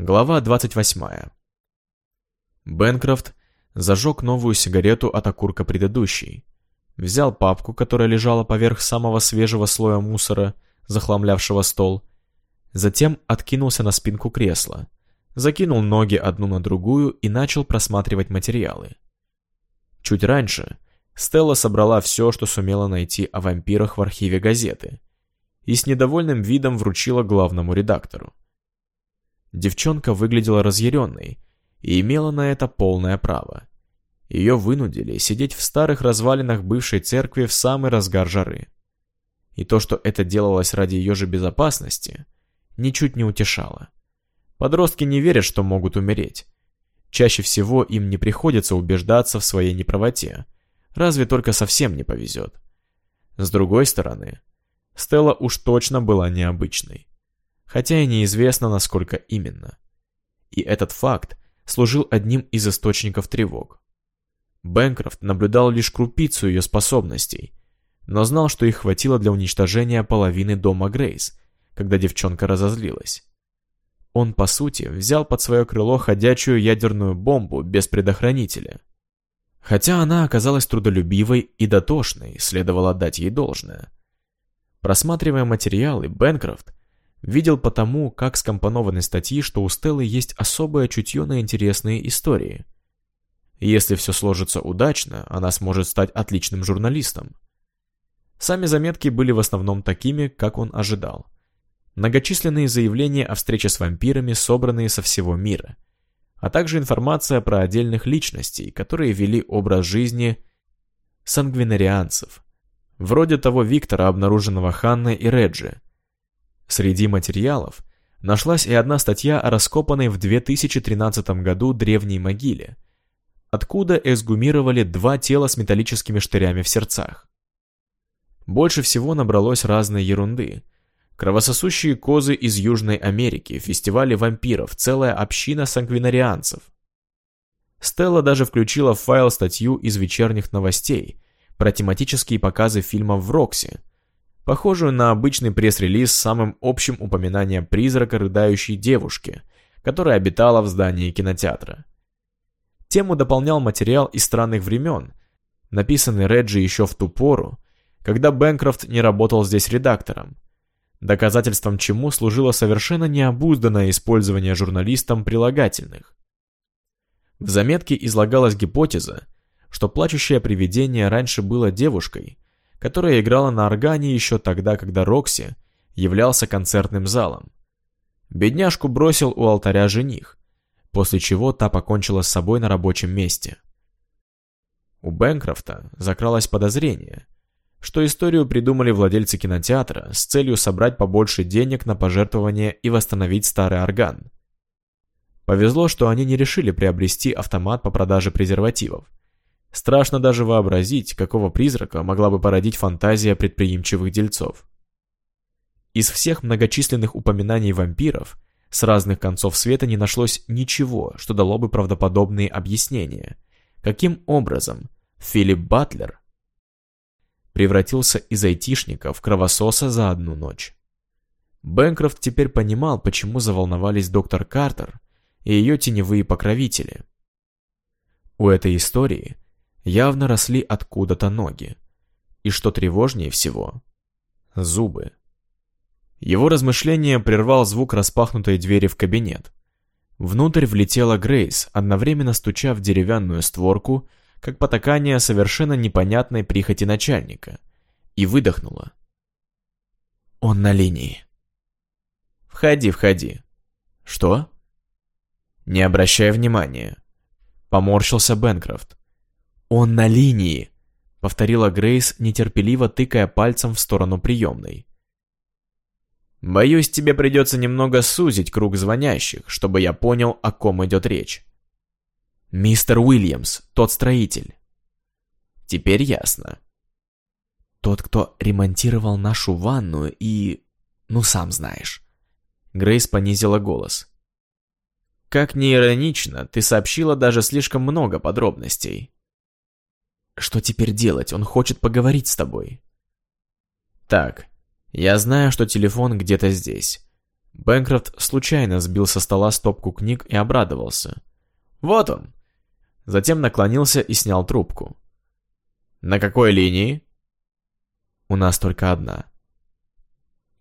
Глава 28. Бенкрофт зажег новую сигарету от окурка предыдущей, взял папку, которая лежала поверх самого свежего слоя мусора, захламлявшего стол, затем откинулся на спинку кресла, закинул ноги одну на другую и начал просматривать материалы. Чуть раньше Стелла собрала все, что сумела найти о вампирах в архиве газеты, и с недовольным видом вручила главному редактору. Девчонка выглядела разъяренной и имела на это полное право. Ее вынудили сидеть в старых развалинах бывшей церкви в самый разгар жары. И то, что это делалось ради ее же безопасности, ничуть не утешало. Подростки не верят, что могут умереть. Чаще всего им не приходится убеждаться в своей неправоте, разве только совсем не повезет. С другой стороны, Стелла уж точно была необычной хотя и неизвестно, насколько именно. И этот факт служил одним из источников тревог. Бэнкрофт наблюдал лишь крупицу ее способностей, но знал, что их хватило для уничтожения половины дома Грейс, когда девчонка разозлилась. Он, по сути, взял под свое крыло ходячую ядерную бомбу без предохранителя. Хотя она оказалась трудолюбивой и дотошной, следовало отдать ей должное. Просматривая материалы, Бэнкрофт Видел потому, как скомпонованы статьи, что у Стеллы есть особое чутье на интересные истории. Если все сложится удачно, она сможет стать отличным журналистом. Сами заметки были в основном такими, как он ожидал. Многочисленные заявления о встрече с вампирами, собранные со всего мира, а также информация про отдельных личностей, которые вели образ жизни сангвинарианцев, вроде того Виктора, обнаруженного Ханной и Реджи, Среди материалов нашлась и одна статья о раскопанной в 2013 году древней могиле, откуда эксгумировали два тела с металлическими штырями в сердцах. Больше всего набралось разной ерунды. Кровососущие козы из Южной Америки, фестивали вампиров, целая община сангвинарианцев. Стелла даже включила в файл статью из вечерних новостей про тематические показы фильмов в Рокси, похожую на обычный пресс-релиз с самым общим упоминанием призрака рыдающей девушки, которая обитала в здании кинотеатра. Тему дополнял материал из странных времен, написанный Реджи еще в ту пору, когда Бэнкрофт не работал здесь редактором, доказательством чему служило совершенно необузданное использование журналистом прилагательных. В заметке излагалась гипотеза, что плачущее привидение раньше было девушкой, которая играла на органе еще тогда, когда Рокси являлся концертным залом. Бедняжку бросил у алтаря жених, после чего та покончила с собой на рабочем месте. У Бэнкрофта закралось подозрение, что историю придумали владельцы кинотеатра с целью собрать побольше денег на пожертвование и восстановить старый орган. Повезло, что они не решили приобрести автомат по продаже презервативов, Страшно даже вообразить, какого призрака могла бы породить фантазия предприимчивых дельцов. Из всех многочисленных упоминаний вампиров с разных концов света не нашлось ничего, что дало бы правдоподобные объяснения. Каким образом Филипп Батлер превратился из айтишника в кровососа за одну ночь? Бэнкрофт теперь понимал, почему заволновались доктор Картер и ее теневые покровители. У этой истории – явно росли откуда-то ноги. И что тревожнее всего – зубы. Его размышление прервал звук распахнутой двери в кабинет. Внутрь влетела Грейс, одновременно стуча в деревянную створку, как потакание совершенно непонятной прихоти начальника, и выдохнула. «Он на линии». «Входи, входи». «Что?» «Не обращай внимания», — поморщился Бенкрофт. «Он на линии!» — повторила Грейс, нетерпеливо тыкая пальцем в сторону приемной. «Боюсь, тебе придется немного сузить круг звонящих, чтобы я понял, о ком идет речь». «Мистер Уильямс, тот строитель». «Теперь ясно». «Тот, кто ремонтировал нашу ванную и... ну, сам знаешь». Грейс понизила голос. «Как ни иронично, ты сообщила даже слишком много подробностей». Что теперь делать? Он хочет поговорить с тобой. Так, я знаю, что телефон где-то здесь. Бэнкрофт случайно сбил со стола стопку книг и обрадовался. «Вот он!» Затем наклонился и снял трубку. «На какой линии?» «У нас только одна».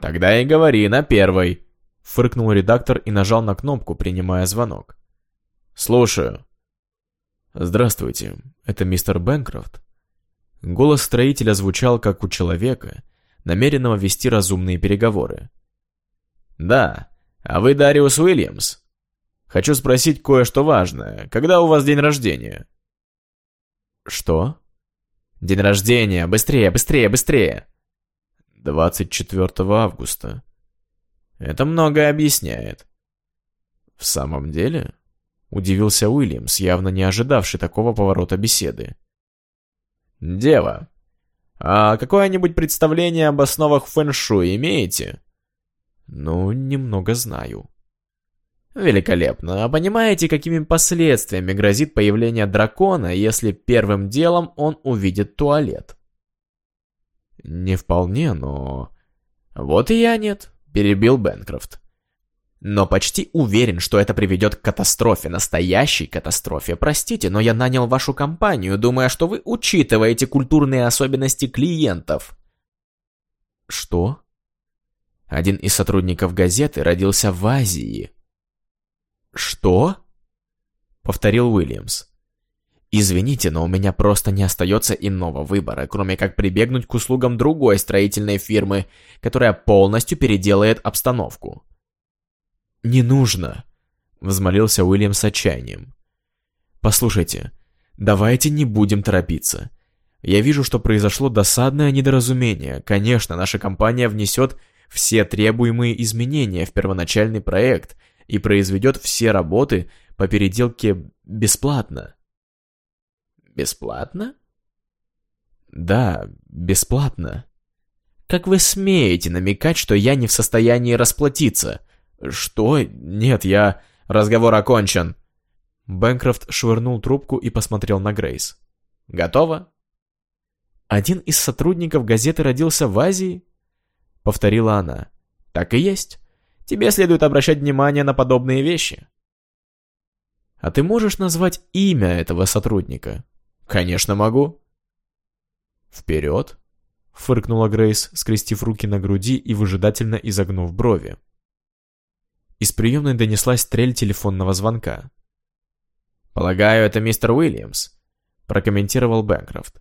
«Тогда и говори, на первой!» Фыркнул редактор и нажал на кнопку, принимая звонок. «Слушаю». «Здравствуйте, это мистер Бэнкрофт?» Голос строителя звучал, как у человека, намеренного вести разумные переговоры. «Да, а вы Дариус Уильямс? Хочу спросить кое-что важное. Когда у вас день рождения?» «Что?» «День рождения! Быстрее, быстрее, быстрее!» «24 августа». «Это многое объясняет». «В самом деле?» Удивился Уильямс, явно не ожидавший такого поворота беседы. «Дева, а какое-нибудь представление об основах фэн-шуй имеете?» «Ну, немного знаю». «Великолепно. А понимаете, какими последствиями грозит появление дракона, если первым делом он увидит туалет?» «Не вполне, но...» «Вот и я нет», — перебил Бенкрофт. «Но почти уверен, что это приведет к катастрофе, настоящей катастрофе. Простите, но я нанял вашу компанию, думая, что вы учитываете культурные особенности клиентов». «Что?» Один из сотрудников газеты родился в Азии. «Что?» — повторил Уильямс. «Извините, но у меня просто не остается иного выбора, кроме как прибегнуть к услугам другой строительной фирмы, которая полностью переделает обстановку». «Не нужно!» — взмолился Уильям с отчаянием. «Послушайте, давайте не будем торопиться. Я вижу, что произошло досадное недоразумение. Конечно, наша компания внесет все требуемые изменения в первоначальный проект и произведет все работы по переделке бесплатно. Бесплатно? Да, бесплатно. Как вы смеете намекать, что я не в состоянии расплатиться? Что? Нет, я... Разговор окончен. Бэнкрофт швырнул трубку и посмотрел на Грейс. Готово? Один из сотрудников газеты родился в Азии? Повторила она. Так и есть. Тебе следует обращать внимание на подобные вещи. А ты можешь назвать имя этого сотрудника? Конечно, могу. Вперед, фыркнула Грейс, скрестив руки на груди и выжидательно изогнув брови. Из приемной донеслась трель телефонного звонка. «Полагаю, это мистер Уильямс», — прокомментировал Бэнкрофт.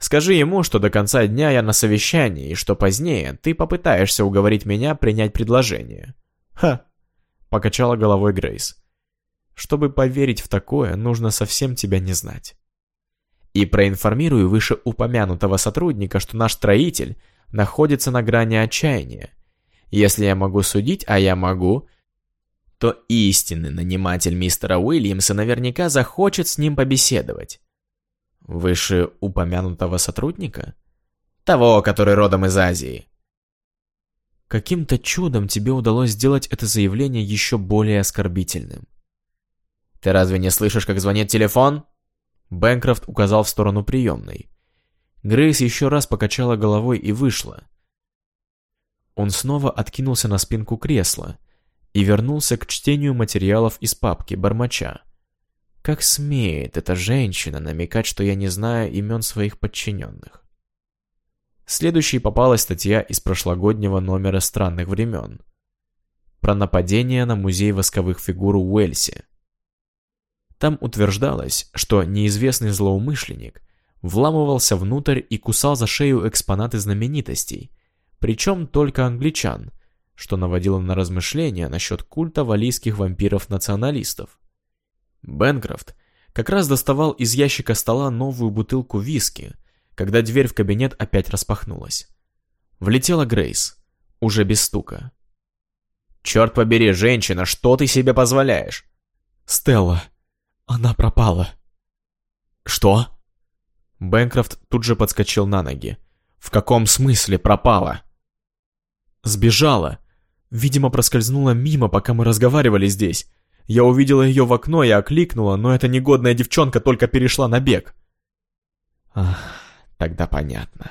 Скажи ему, что до конца дня я на совещании, и что позднее ты попытаешься уговорить меня принять предложение. Ха, покачала головой Грейс. Чтобы поверить в такое, нужно совсем тебя не знать. И проинформирую вышеупомянутого сотрудника, что наш строитель находится на грани отчаяния. Если я могу судить, а я могу, то истинный наниматель мистера Уильямса наверняка захочет с ним побеседовать. Выше упомянутого сотрудника? Того, который родом из Азии. Каким-то чудом тебе удалось сделать это заявление еще более оскорбительным. Ты разве не слышишь, как звонит телефон? Бэнкрофт указал в сторону приемной. Грейс еще раз покачала головой и вышла. Он снова откинулся на спинку кресла и вернулся к чтению материалов из папки Бармача. Как смеет эта женщина намекать, что я не знаю имен своих подчиненных? Следующей попалась статья из прошлогоднего номера «Странных времен» про нападение на музей восковых фигур в Уэльсе. Там утверждалось, что неизвестный злоумышленник вламывался внутрь и кусал за шею экспонаты знаменитостей, причем только англичан, что наводило на размышления насчет культа валийских вампиров-националистов. Бенкрофт как раз доставал из ящика стола новую бутылку виски, когда дверь в кабинет опять распахнулась. Влетела Грейс, уже без стука. «Черт побери, женщина, что ты себе позволяешь?» «Стелла, она пропала». «Что?» Бенкрофт тут же подскочил на ноги. «В каком смысле пропала?» «Сбежала. Видимо, проскользнула мимо, пока мы разговаривали здесь. Я увидела ее в окно и окликнула, но эта негодная девчонка только перешла на бег. Ах, тогда понятно.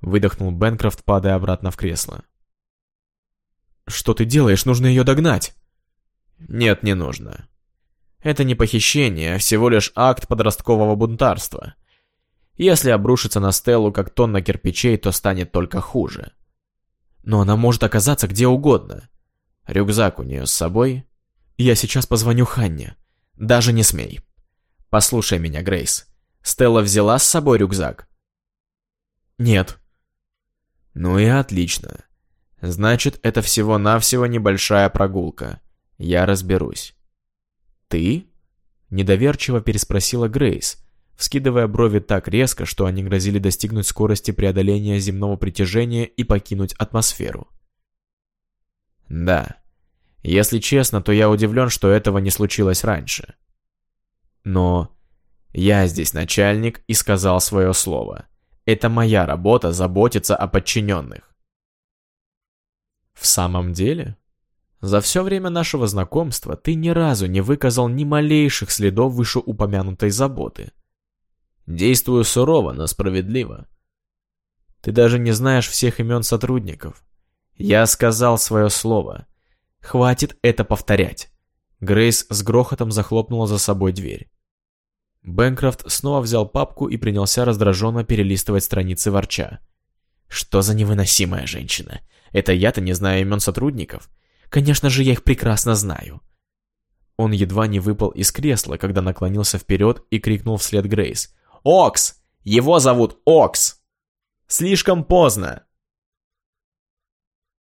Выдохнул Бенкрофт, падая обратно в кресло. Что ты делаешь? Нужно ее догнать. Нет, не нужно. Это не похищение, а всего лишь акт подросткового бунтарства. Если обрушиться на Стеллу как тонна кирпичей, то станет только хуже. Но она может оказаться где угодно. Рюкзак у нее с собой? Я сейчас позвоню Ханне. Даже не смей. Послушай меня, Грейс. Стелла взяла с собой рюкзак? Нет. Ну и отлично. Значит, это всего-навсего небольшая прогулка. Я разберусь. Ты? Недоверчиво переспросила Грейс, вскидывая брови так резко, что они грозили достигнуть скорости преодоления земного притяжения и покинуть атмосферу. Да. Если честно, то я удивлен, что этого не случилось раньше. Но я здесь начальник и сказал свое слово. Это моя работа заботиться о подчиненных. В самом деле? За все время нашего знакомства ты ни разу не выказал ни малейших следов вышеупомянутой заботы. Действую сурово, но справедливо. Ты даже не знаешь всех имен сотрудников. Я сказал свое слово. Хватит это повторять. Грейс с грохотом захлопнула за собой дверь. Бэнкрофт снова взял папку и принялся раздраженно перелистывать страницы ворча. Что за невыносимая женщина? Это я-то не знаю имен сотрудников. Конечно же, я их прекрасно знаю. Он едва не выпал из кресла, когда наклонился вперед и крикнул вслед Грейс. Окс! Его зовут Окс! Слишком поздно!